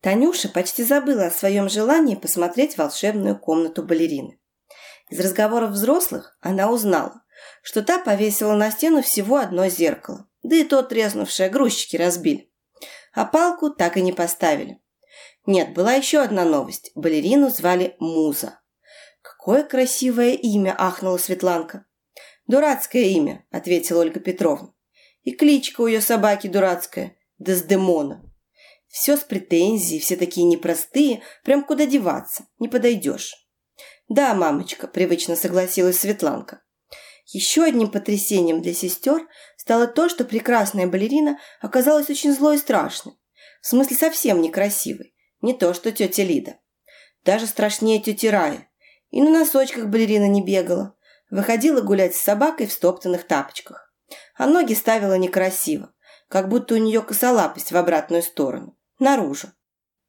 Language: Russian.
Танюша почти забыла о своем желании посмотреть волшебную комнату балерины. Из разговоров взрослых она узнала, что та повесила на стену всего одно зеркало, да и то треснувшее грузчики разбили. А палку так и не поставили. Нет, была еще одна новость. Балерину звали Муза. «Какое красивое имя!» – ахнула Светланка. «Дурацкое имя», – ответила Ольга Петровна. «И кличка у ее собаки дурацкая – Дездемона. Все с претензией, все такие непростые, прям куда деваться, не подойдешь». «Да, мамочка», – привычно согласилась Светланка. Еще одним потрясением для сестер стало то, что прекрасная балерина оказалась очень злой и страшной. В смысле, совсем некрасивой. Не то, что тетя Лида. Даже страшнее тети Рая. И на носочках балерина не бегала. Выходила гулять с собакой в стоптанных тапочках. А ноги ставила некрасиво, как будто у нее косолапость в обратную сторону, наружу.